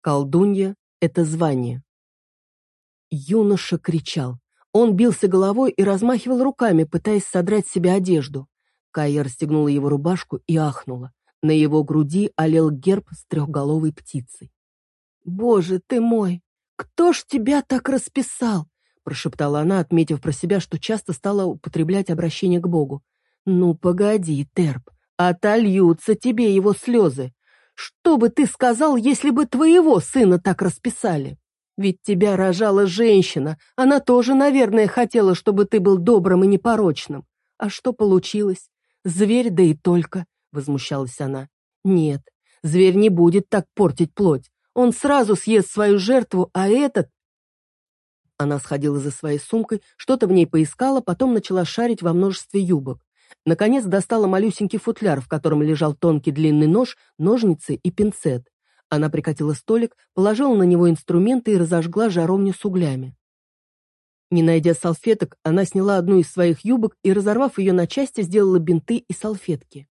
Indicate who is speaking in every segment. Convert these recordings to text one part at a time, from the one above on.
Speaker 1: Колдунья — это звание. Юноша кричал. Он бился головой и размахивал руками, пытаясь содрать с себя одежду. Кая расстегнула его рубашку и ахнула. На его груди олел герб с трехголовой птицей. «Боже ты мой! Кто ж тебя так расписал?» прошептала она, отметив про себя, что часто стала употреблять обращение к Богу. «Ну, погоди, Терп, отольются тебе его слезы. Что бы ты сказал, если бы твоего сына так расписали? Ведь тебя рожала женщина, она тоже, наверное, хотела, чтобы ты был добрым и непорочным. А что получилось? Зверь, да и только, — возмущалась она. Нет, зверь не будет так портить плоть. Он сразу съест свою жертву, а этот... Она сходила за своей сумкой, что-то в ней поискала, потом начала шарить во множестве юбок. Наконец достала малюсенький футляр, в котором лежал тонкий длинный нож, ножницы и пинцет. Она прикатила столик, положила на него инструменты и разожгла жаровню с углями. Не найдя салфеток, она сняла одну из своих юбок и, разорвав ее на части, сделала бинты и салфетки.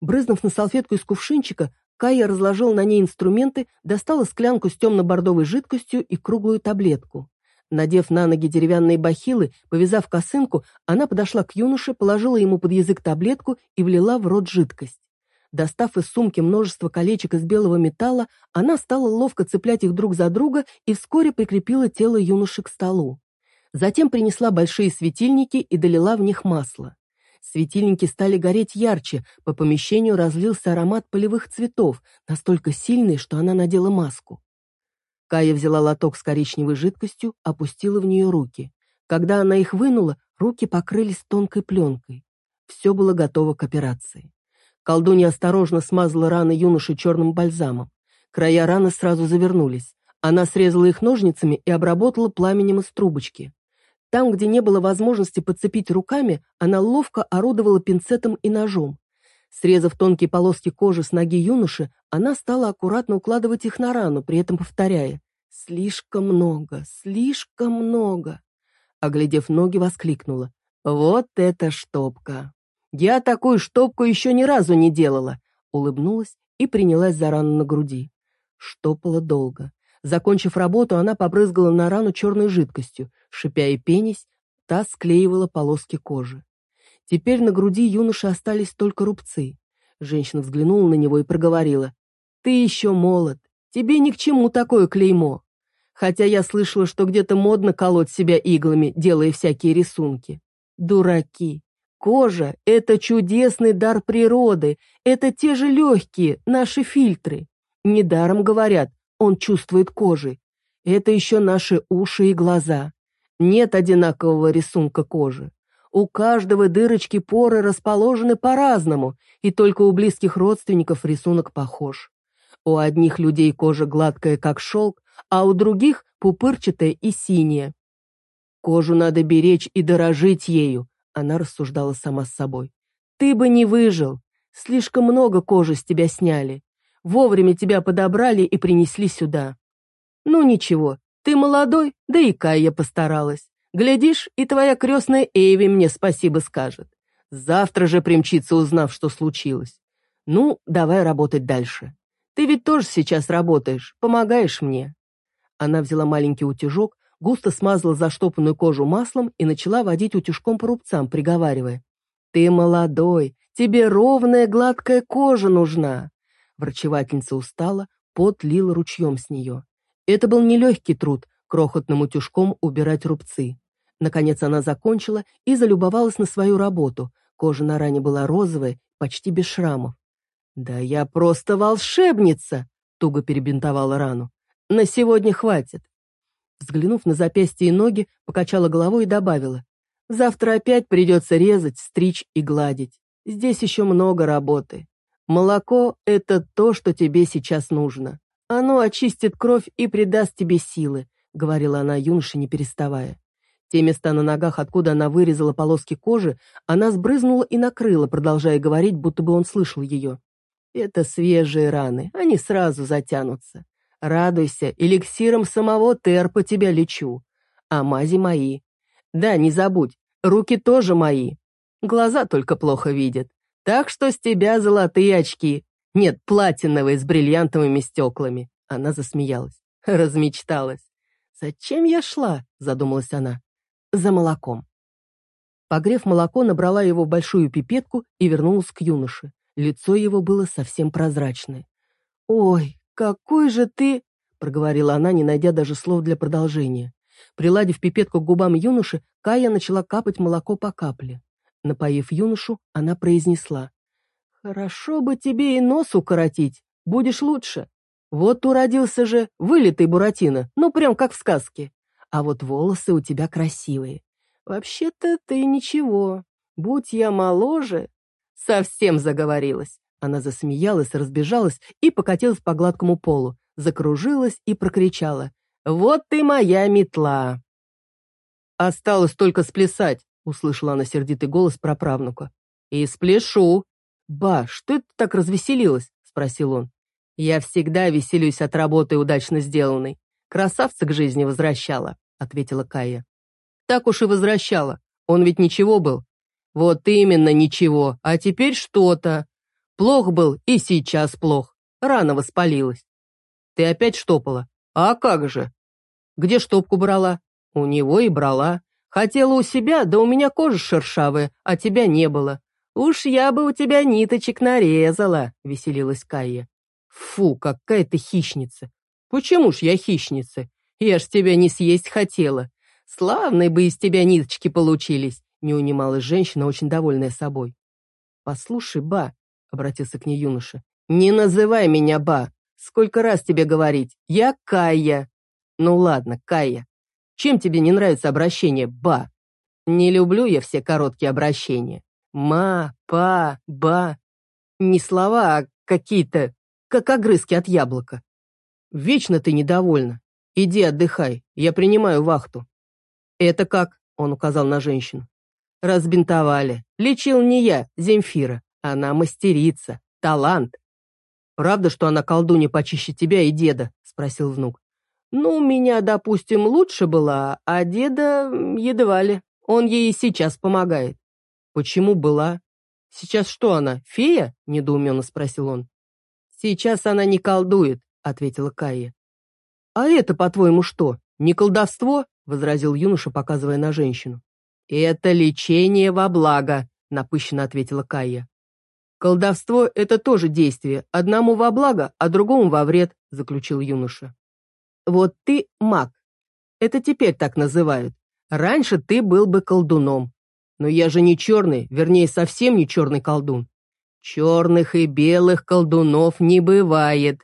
Speaker 1: Брызнув на салфетку из кувшинчика, Кая разложила на ней инструменты, достала склянку с темно-бордовой жидкостью и круглую таблетку. Надев на ноги деревянные бахилы, повязав косынку, она подошла к юноше, положила ему под язык таблетку и влила в рот жидкость. Достав из сумки множество колечек из белого металла, она стала ловко цеплять их друг за друга и вскоре прикрепила тело юноши к столу. Затем принесла большие светильники и долила в них масло. Светильники стали гореть ярче, по помещению разлился аромат полевых цветов, настолько сильный, что она надела маску. Кая взяла лоток с коричневой жидкостью, опустила в нее руки. Когда она их вынула, руки покрылись тонкой пленкой. Все было готово к операции. Колдунья осторожно смазала раны юноши черным бальзамом. Края раны сразу завернулись. Она срезала их ножницами и обработала пламенем из трубочки. Там, где не было возможности подцепить руками, она ловко орудовала пинцетом и ножом. Срезав тонкие полоски кожи с ноги юноши, она стала аккуратно укладывать их на рану, при этом повторяя «Слишком много, слишком много». Оглядев ноги, воскликнула «Вот это штопка! Я такую штопку еще ни разу не делала!» Улыбнулась и принялась за рану на груди. Штопала долго. Закончив работу, она побрызгала на рану черной жидкостью. Шипя и пенясь, та склеивала полоски кожи. Теперь на груди юноши остались только рубцы. Женщина взглянула на него и проговорила. «Ты еще молод. Тебе ни к чему такое клеймо. Хотя я слышала, что где-то модно колоть себя иглами, делая всякие рисунки. Дураки. Кожа — это чудесный дар природы, это те же легкие, наши фильтры. Недаром говорят, он чувствует кожей. Это еще наши уши и глаза. Нет одинакового рисунка кожи. У каждого дырочки поры расположены по-разному, и только у близких родственников рисунок похож. У одних людей кожа гладкая, как шелк, а у других пупырчатая и синяя. Кожу надо беречь и дорожить ею, она рассуждала сама с собой. Ты бы не выжил. Слишком много кожи с тебя сняли. Вовремя тебя подобрали и принесли сюда. Ну ничего, ты молодой, да и Кайя постаралась. Глядишь, и твоя крестная Эйви мне спасибо скажет. Завтра же примчится, узнав, что случилось. Ну, давай работать дальше. Ты ведь тоже сейчас работаешь, помогаешь мне». Она взяла маленький утюжок, густо смазала заштопанную кожу маслом и начала водить утюжком по рубцам, приговаривая. «Ты молодой, тебе ровная гладкая кожа нужна». Врачевательница устала, пот лил ручьем с нее. Это был нелегкий труд, крохотным утюжком убирать рубцы. Наконец она закончила и залюбовалась на свою работу. Кожа на ране была розовая, почти без шрамов. «Да я просто волшебница!» — туго перебинтовала рану. «На сегодня хватит». Взглянув на запястья и ноги, покачала головой и добавила. «Завтра опять придется резать, стричь и гладить. Здесь еще много работы. Молоко — это то, что тебе сейчас нужно. Оно очистит кровь и придаст тебе силы. — говорила она юноше, не переставая. Те места на ногах, откуда она вырезала полоски кожи, она сбрызнула и накрыла, продолжая говорить, будто бы он слышал ее. «Это свежие раны, они сразу затянутся. Радуйся, эликсиром самого терпа тебя лечу. А мази мои. Да, не забудь, руки тоже мои. Глаза только плохо видят. Так что с тебя золотые очки. Нет, платиновые с бриллиантовыми стеклами. Она засмеялась. Размечталась. «Зачем я шла?» — задумалась она. «За молоком». Погрев молоко, набрала его в большую пипетку и вернулась к юноше. Лицо его было совсем прозрачное. «Ой, какой же ты...» — проговорила она, не найдя даже слов для продолжения. Приладив пипетку к губам юноши, Кая начала капать молоко по капле. Напоив юношу, она произнесла. «Хорошо бы тебе и нос укоротить, будешь лучше. Вот уродился же вылитый Буратино, ну прям как в сказке. А вот волосы у тебя красивые. Вообще-то ты ничего. Будь я моложе...» Совсем заговорилась. Она засмеялась, разбежалась и покатилась по гладкому полу, закружилась и прокричала. «Вот ты моя метла!» «Осталось только сплясать», — услышала она сердитый голос праправнука. «И спляшу!» «Ба, что это так развеселилась?» — спросил он. «Я всегда веселюсь от работы удачно сделанной. Красавца к жизни возвращала», — ответила Кая. «Так уж и возвращала. Он ведь ничего был». «Вот именно ничего, а теперь что-то. Плох был и сейчас плох. Рано воспалилась». «Ты опять штопала?» «А как же?» «Где штопку брала?» «У него и брала. Хотела у себя, да у меня кожа шершавая, а тебя не было. «Уж я бы у тебя ниточек нарезала», — веселилась Кайя. «Фу, какая ты хищница! Почему ж я хищница? Я ж тебя не съесть хотела. Славные бы из тебя ниточки получились», — не унималась женщина, очень довольная собой. «Послушай, ба», — обратился к ней юноша, — «не называй меня ба. Сколько раз тебе говорить? Я Кайя». «Ну ладно, Кайя. Чем тебе не нравится обращение ба? Не люблю я все короткие обращения. Ма, па, ба. Не слова, а какие-то, как огрызки от яблока. Вечно ты недовольна. Иди отдыхай, я принимаю вахту. Это как? Он указал на женщину. Разбинтовали. Лечил не я, Земфира. Она мастерица, талант. Правда, что она колдунья почище тебя и деда? Спросил внук. Ну, меня, допустим, лучше была, а деда едва ли. Он ей сейчас помогает. «Почему была?» «Сейчас что она, фея?» – недоуменно спросил он. «Сейчас она не колдует», – ответила Кайя. «А это, по-твоему, что, не колдовство?» – возразил юноша, показывая на женщину. «Это лечение во благо», – напыщенно ответила Кайя. «Колдовство – это тоже действие, одному во благо, а другому во вред», – заключил юноша. «Вот ты маг. Это теперь так называют. Раньше ты был бы колдуном. Но я же не черный, вернее, совсем не черный колдун. Черных и белых колдунов не бывает.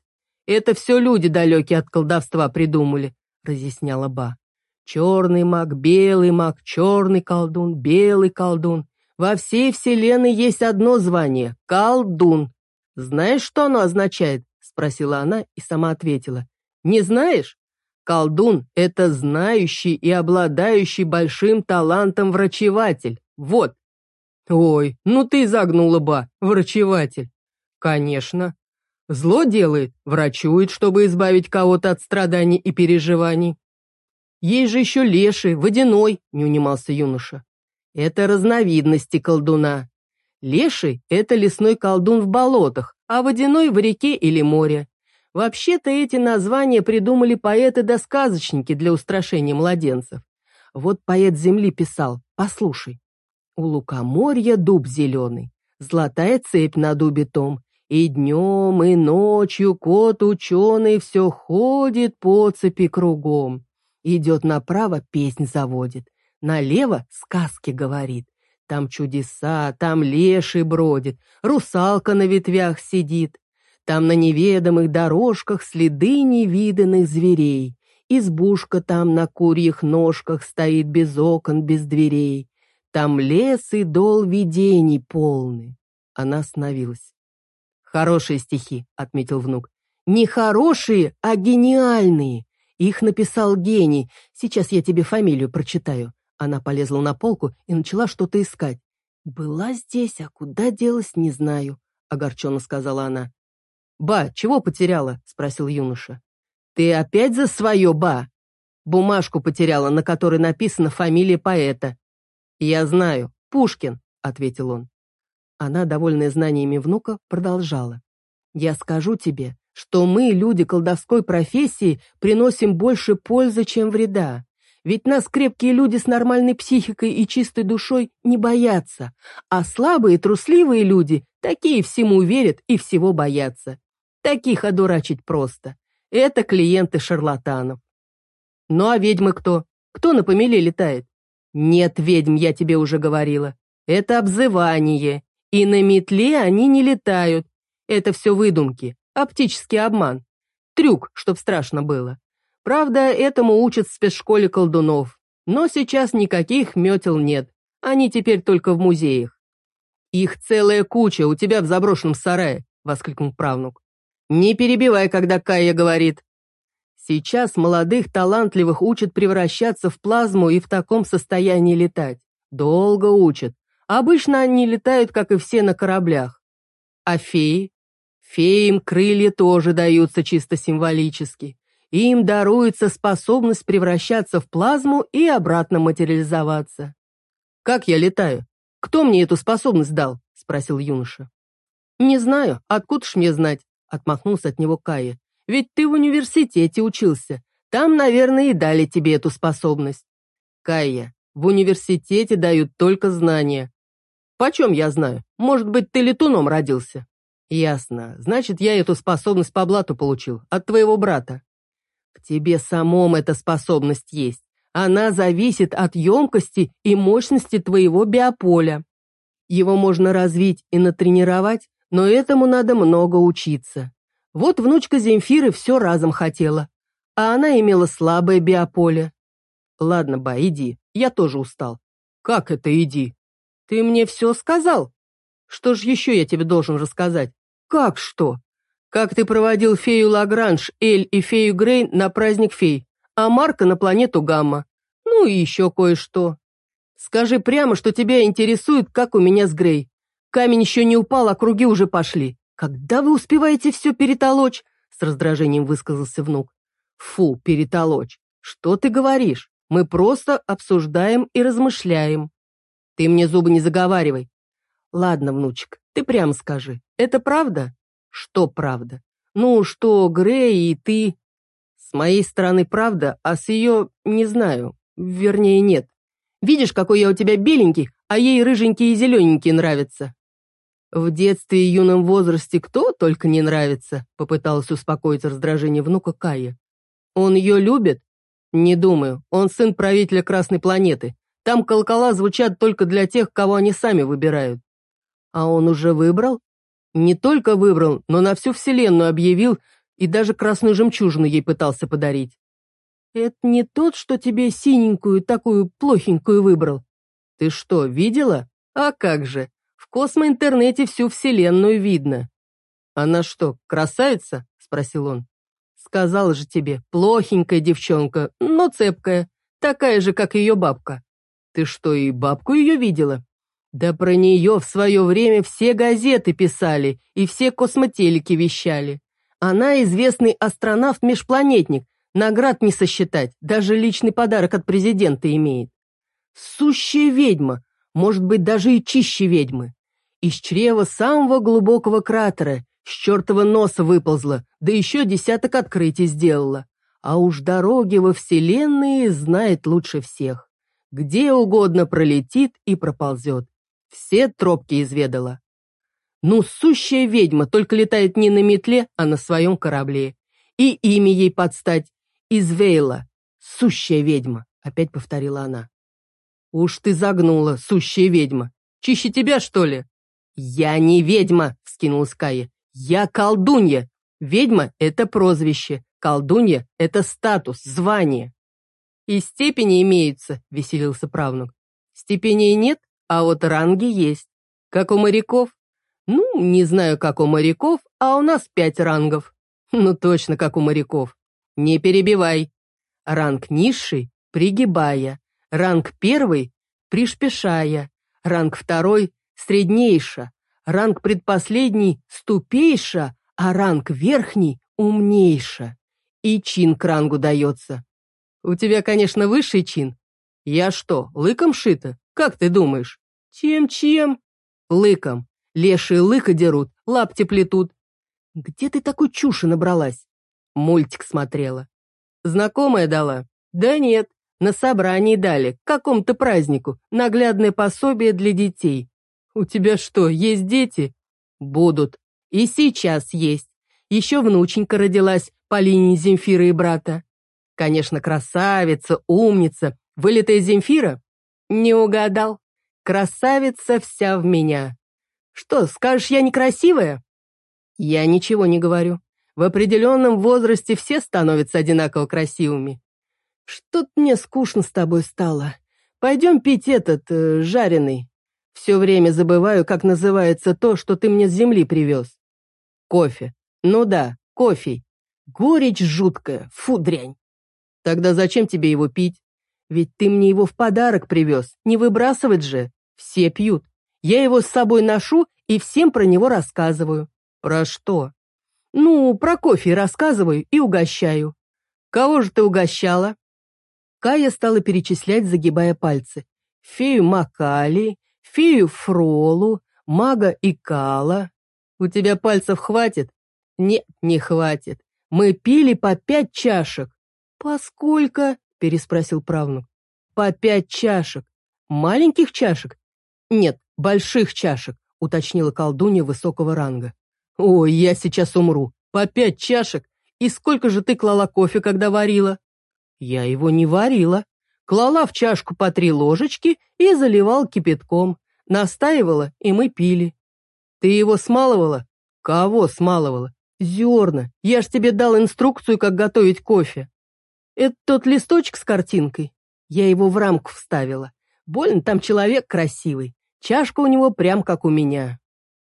Speaker 1: Это все люди далекие от колдовства придумали, разъясняла Ба. Черный маг, белый маг, черный колдун, белый колдун. Во всей вселенной есть одно звание — колдун. Знаешь, что оно означает? Спросила она и сама ответила. Не знаешь? Колдун — это знающий и обладающий большим талантом врачеватель. Вот. Ой, ну ты загнула ба, врачеватель. Конечно. Зло делает, врачует, чтобы избавить кого-то от страданий и переживаний. Есть же еще леший, водяной, не унимался юноша. Это разновидности колдуна. Леший – это лесной колдун в болотах, а водяной – в реке или море. Вообще-то эти названия придумали поэты да сказочники для устрашения младенцев. Вот поэт земли писал, послушай. У лукоморья дуб зеленый, золотая цепь на дубе том, и днем, и ночью кот ученый все ходит по цепи кругом. Идет направо, песнь заводит, налево сказки говорит. Там чудеса, там леший бродит, русалка на ветвях сидит. Там на неведомых дорожках следы невиданных зверей. Избушка там на курьих ножках стоит без окон, без дверей. Там лес и дол видений полны. Она остановилась. «Хорошие стихи», — отметил внук. «Не хорошие, а гениальные. Их написал гений. Сейчас я тебе фамилию прочитаю». Она полезла на полку и начала что-то искать. «Была здесь, а куда делась, не знаю», — огорченно сказала она. «Ба, чего потеряла?» — спросил юноша. «Ты опять за свое, ба?» «Бумажку потеряла, на которой написана фамилия поэта. «Я знаю, Пушкин», — ответил он. Она, довольная знаниями внука, продолжала. «Я скажу тебе, что мы, люди колдовской профессии, приносим больше пользы, чем вреда. Ведь нас крепкие люди с нормальной психикой и чистой душой не боятся, а слабые трусливые люди такие всему верят и всего боятся. Таких одурачить просто. Это клиенты шарлатанов. Ну а ведьмы кто? Кто на помеле летает? Нет ведьм, я тебе уже говорила. Это обзывание. И на метле они не летают. Это все выдумки, оптический обман. Трюк, чтоб страшно было. Правда, этому учат в спецшколе колдунов. Но сейчас никаких метел нет. Они теперь только в музеях. «Их целая куча у тебя в заброшенном сарае», — воскликнул правнук. «Не перебивай, когда Кая говорит». Сейчас молодых талантливых учат превращаться в плазму и в таком состоянии летать. Долго учат. Обычно они летают, как и все на кораблях. А феи? Феям крылья тоже даются чисто символически. Им даруется способность превращаться в плазму и обратно материализоваться. «Как я летаю? Кто мне эту способность дал?» – спросил юноша. «Не знаю, откуда ж мне знать?» – отмахнулся от него Кая. «Ведь ты в университете учился. Там, наверное, и дали тебе эту способность». «Кая, в университете дают только знания. Почем я знаю? Может быть, ты летуном родился?» «Ясно. Значит, я эту способность по блату получил. От твоего брата». «В тебе самом эта способность есть. Она зависит от емкости и мощности твоего биополя. Его можно развить и натренировать, но этому надо много учиться. Вот внучка Земфиры все разом хотела, а она имела слабое биополе. Ладно, ба, иди, я тоже устал. Как это иди? Ты мне все сказал? Что ж еще я тебе должен рассказать? Как что? Как ты проводил фею Лагранж, Эль и фею Грейн на праздник фей, а Марка на планету Гамма. Ну и еще кое-что. Скажи прямо, что тебя интересует, как у меня с Грей. Камень еще не упал, а круги уже пошли. Когда вы успеваете все перетолочь? С раздражением высказался внук. Фу, перетолочь. Что ты говоришь? Мы просто обсуждаем и размышляем. Ты мне зубы не заговаривай. Ладно, внучек, ты прямо скажи, это правда? Что правда? Ну, что Грей и ты... С моей стороны правда, а с ее не знаю. Вернее, нет. Видишь, какой я у тебя беленький, а ей рыженький и зелененький нравятся. В детстве и юном возрасте кто только не нравится, попыталась успокоить раздражение внука Кая. Он ее любит? Не думаю. Он сын правителя Красной планеты. Там колокола звучат только для тех, кого они сами выбирают. А он уже выбрал? Не только выбрал, но на всю вселенную объявил и даже красную жемчужину ей пытался подарить. Это не тот, что тебе синенькую, такую плохенькую выбрал. Ты что, видела? А как же, космоинтернете всю вселенную видно. Она что, красавица? Спросил он. Сказал же тебе, плохенькая девчонка, но цепкая, такая же, как ее бабка. Ты что, и бабку ее видела? Да про нее в свое время все газеты писали и все космотелики вещали. Она известный астронавт-межпланетник, наград не сосчитать, даже личный подарок от президента имеет. Сущая ведьма, может быть, даже и чище ведьмы. Из чрева самого глубокого кратера, с чертова носа выползла, да еще десяток открытий сделала. А уж дороги во Вселенные знает лучше всех где угодно пролетит и проползет. Все тропки изведала. Ну, сущая ведьма, только летает не на метле, а на своем корабле. И имя ей подстать. Извейла. Сущая ведьма, опять повторила она. Уж ты загнула, сущая ведьма. Чище тебя, что ли? Я не ведьма, вскинулась Кая. Я колдунья. Ведьма — это прозвище. Колдунья — это статус, звание. «И степени имеются», — веселился правнук. «Степеней нет, а вот ранги есть. Как у моряков?» «Ну, не знаю, как у моряков, а у нас пять рангов». «Ну, точно, как у моряков. Не перебивай. Ранг низший — пригибая. Ранг первый — пришпешая. Ранг второй — среднейша. Ранг предпоследний — ступейша, а ранг верхний — умнейша. И чин к рангу дается. У тебя, конечно, высший чин. Я что, лыком шита? Как ты думаешь? Чем-чем? Лыком. Лешие лыка дерут, лапти плетут. Где ты такой чуши набралась? Мультик смотрела. Знакомая дала? Да нет, на собрании дали, к какому-то празднику, наглядное пособие для детей. У тебя что, есть дети? Будут. И сейчас есть. Еще внученька родилась по линии Земфира и брата. Конечно, красавица, умница, вылитая Земфира? Не угадал. Красавица вся в меня. Что, скажешь, я некрасивая? Я ничего не говорю. В определенном возрасте все становятся одинаково красивыми. Что-то мне скучно с тобой стало. Пойдем пить этот, э, жареный. Все время забываю, как называется то, что ты мне с земли привез. Кофе. Ну да, кофе. Горечь жуткая, фу, дрянь. Тогда зачем тебе его пить? Ведь ты мне его в подарок привез, не выбрасывать же. Все пьют. Я его с собой ношу и всем про него рассказываю. Про что? Ну, про кофе рассказываю и угощаю. Кого же ты угощала? Кая стала перечислять, загибая пальцы. Фею Макали, фею Фролу, мага Икала. У тебя пальцев хватит? Нет, не хватит. Мы пили по пять чашек. Поскольку? переспросил правнук. По пять чашек. Маленьких чашек? Нет, больших чашек, уточнила колдунья высокого ранга. Ой, я сейчас умру. По пять чашек? И сколько же ты клала кофе, когда варила? Я его не варила. Клала в чашку по три ложечки и заливал кипятком. Настаивала, и мы пили. Ты его смалывала? Кого смалывала? Зерна. Я ж тебе дал инструкцию, как готовить кофе. Это тот листочек с картинкой. Я его в рамку вставила. Больно там человек красивый. Чашка у него прям как у меня.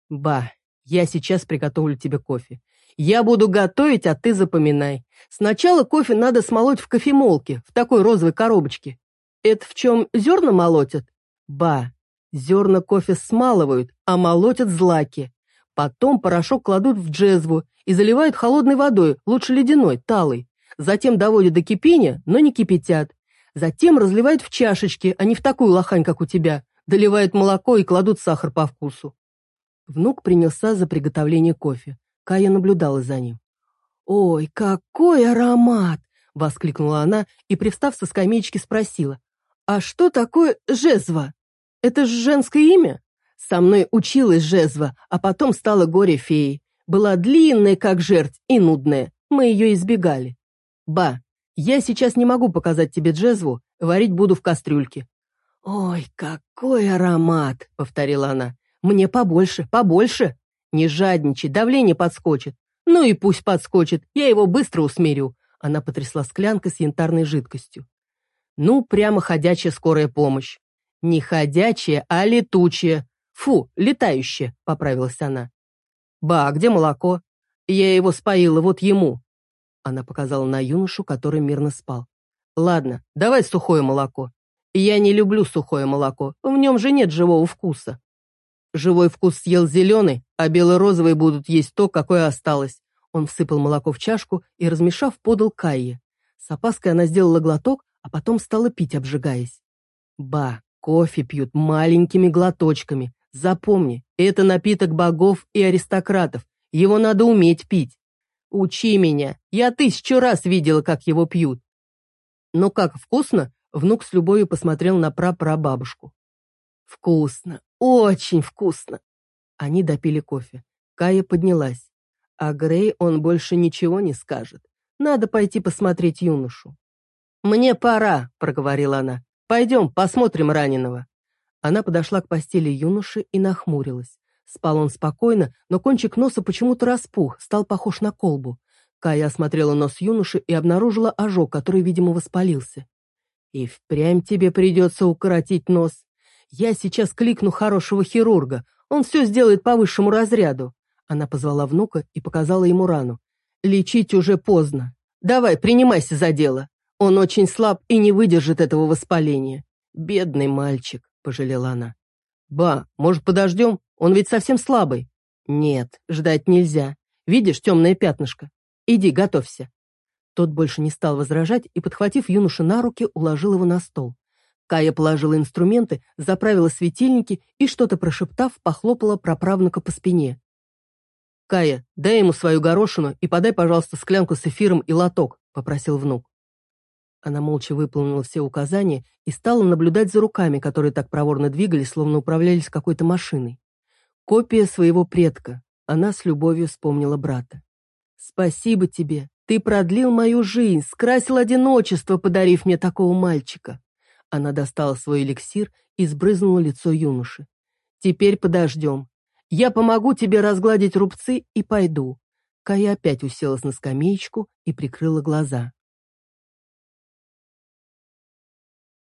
Speaker 1: Ба, я сейчас приготовлю тебе кофе. Я буду готовить, а ты запоминай. Сначала кофе надо смолоть в кофемолке, в такой розовой коробочке. Это в чем зерна молотят? Ба, зерна кофе смалывают, а молотят злаки. Потом порошок кладут в джезву и заливают холодной водой, лучше ледяной, талой. Затем доводят до кипения, но не кипятят. Затем разливают в чашечки, а не в такую лохань, как у тебя. Доливают молоко и кладут сахар по вкусу. Внук принялся за приготовление кофе. Кая наблюдала за ним. «Ой, какой аромат!» — воскликнула она и, привстав со скамеечки, спросила. «А что такое жезва? Это же женское имя?» Со мной училась жезва, а потом стала горе-феей. Была длинная, как жерть, и нудная. Мы ее избегали. «Ба, я сейчас не могу показать тебе джезву, варить буду в кастрюльке». «Ой, какой аромат!» — повторила она. «Мне побольше, побольше!» Не жадничай, давление подскочит. Ну и пусть подскочит, я его быстро усмирю. Она потрясла склянкой с янтарной жидкостью. Ну, прямо ходячая скорая помощь. Не ходячая, а летучая. Фу, летающая, поправилась она. Ба, где молоко? Я его споила вот ему. Она показала на юношу, который мирно спал. Ладно, давай сухое молоко. Я не люблю сухое молоко, в нем же нет живого вкуса. Живой вкус съел зеленый, а бело-розовые будут есть то, какое осталось. Он всыпал молоко в чашку и, размешав, подал Кайе. С опаской она сделала глоток, а потом стала пить, обжигаясь. Ба, кофе пьют маленькими глоточками. Запомни, это напиток богов и аристократов. Его надо уметь пить. Учи меня. Я тысячу раз видела, как его пьют. Но как вкусно? Внук с любовью посмотрел на прапрабабушку. Вкусно, очень вкусно. Они допили кофе. Кая поднялась. А Грей он больше ничего не скажет. Надо пойти посмотреть юношу. «Мне пора», — проговорила она. «Пойдем, посмотрим раненого». Она подошла к постели юноши и нахмурилась. Спал он спокойно, но кончик носа почему-то распух, стал похож на колбу. Кая осмотрела нос юноши и обнаружила ожог, который, видимо, воспалился. «И впрямь тебе придется укоротить нос. Я сейчас кликну хорошего хирурга, он все сделает по высшему разряду. Она позвала внука и показала ему рану. Лечить уже поздно. Давай, принимайся за дело. Он очень слаб и не выдержит этого воспаления. Бедный мальчик, пожалела она. Ба, может, подождем? Он ведь совсем слабый. Нет, ждать нельзя. Видишь темное пятнышко? Иди, готовься. Тот больше не стал возражать и, подхватив юношу на руки, уложил его на стол. Кая положила инструменты, заправила светильники и, что-то прошептав, похлопала проправнука по спине. «Кая, дай ему свою горошину и подай, пожалуйста, склянку с эфиром и лоток», — попросил внук. Она молча выполнила все указания и стала наблюдать за руками, которые так проворно двигались, словно управлялись какой-то машиной. Копия своего предка. Она с любовью вспомнила брата. «Спасибо тебе. Ты продлил мою жизнь, скрасил одиночество, подарив мне такого мальчика». Она достала свой эликсир и сбрызнула лицо юноши. «Теперь подождем. Я помогу тебе разгладить рубцы и пойду». Кая опять уселась на скамеечку и прикрыла глаза.